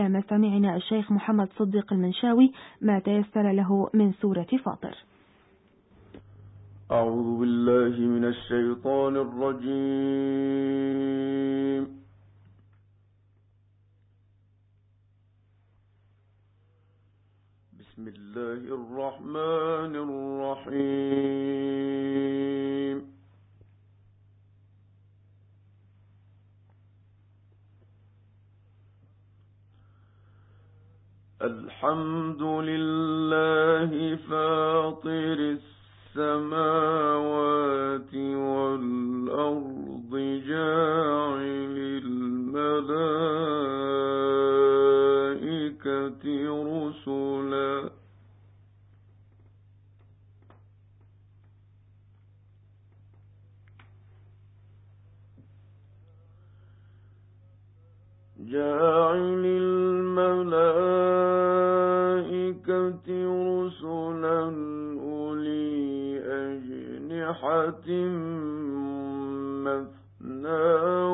مستمعنا الشيخ محمد صديق المنشاوي ما تيسر له من سورة فاطر. أعوذ بالله من الشيطان الرجيم. بسم الله الرحمن الرحيم. الحمد لله فاطر السماوات والأرض جاعل الملائكة رسلا. جاعل الملائكة رسلا أولي أجنحة مثنى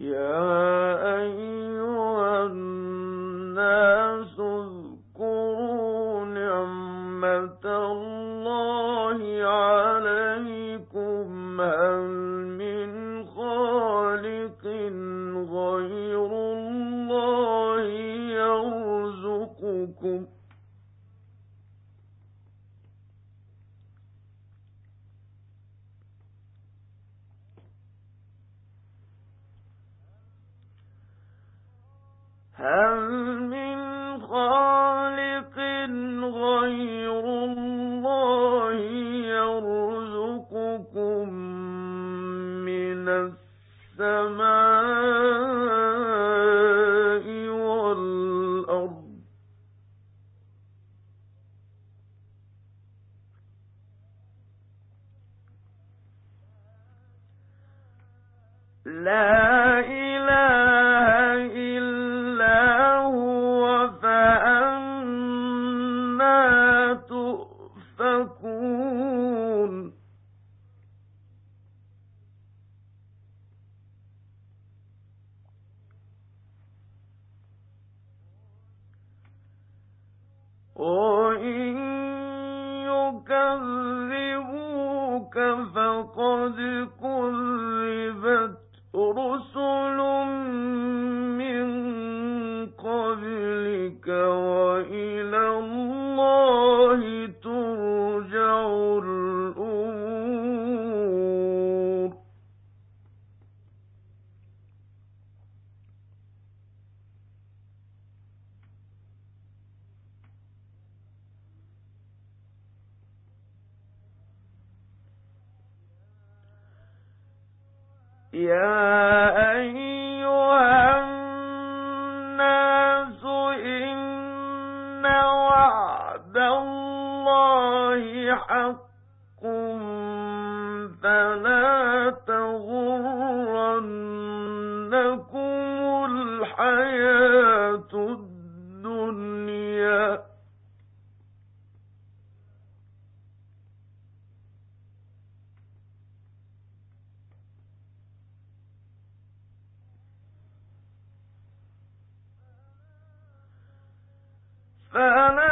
يا فلا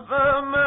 أفمن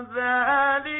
ذلك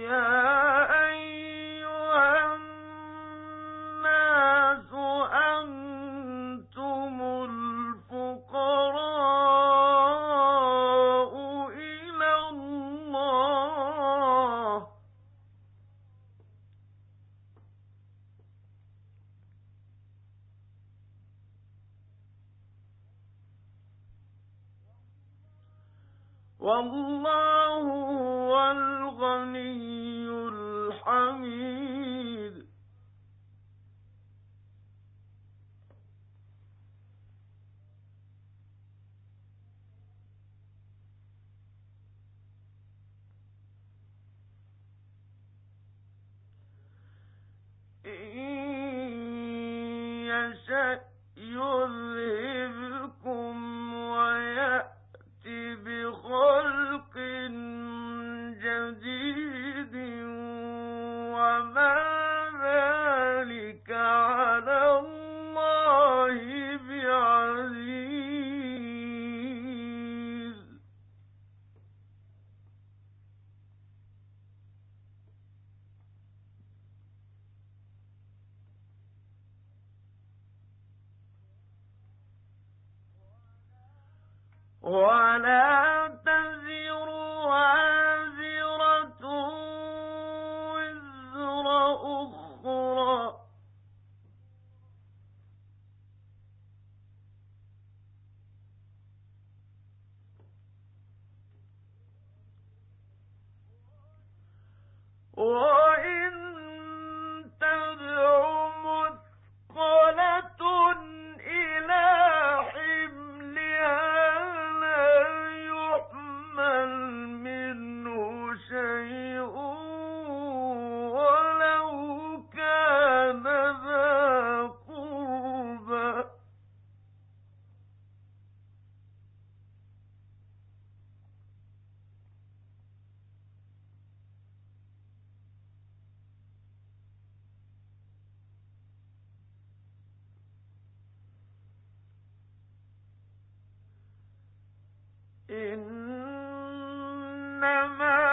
يا ولا وإلى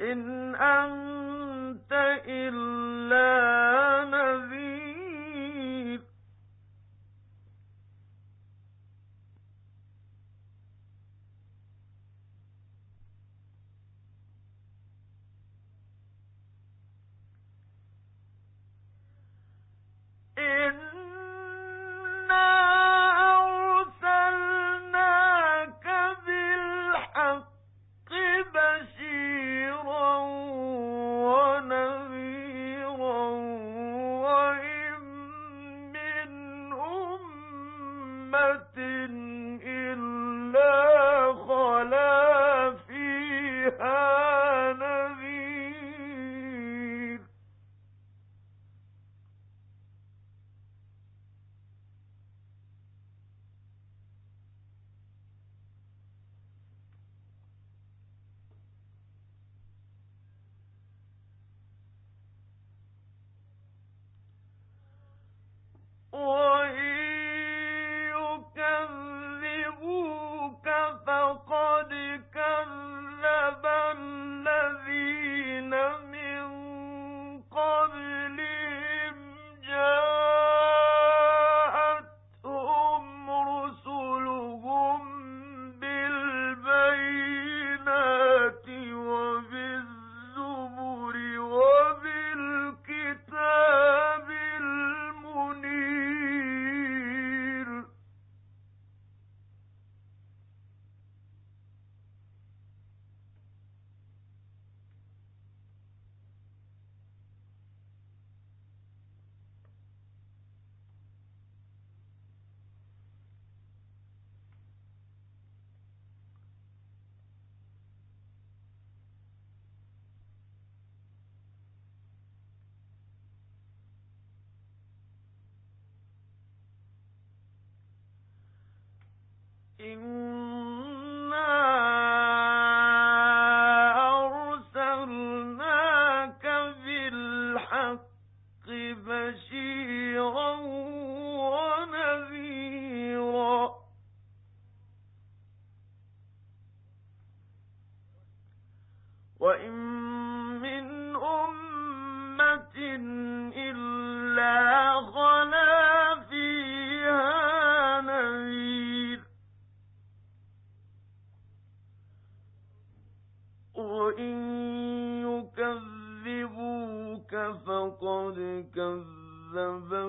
إن أنت إلا إن صدق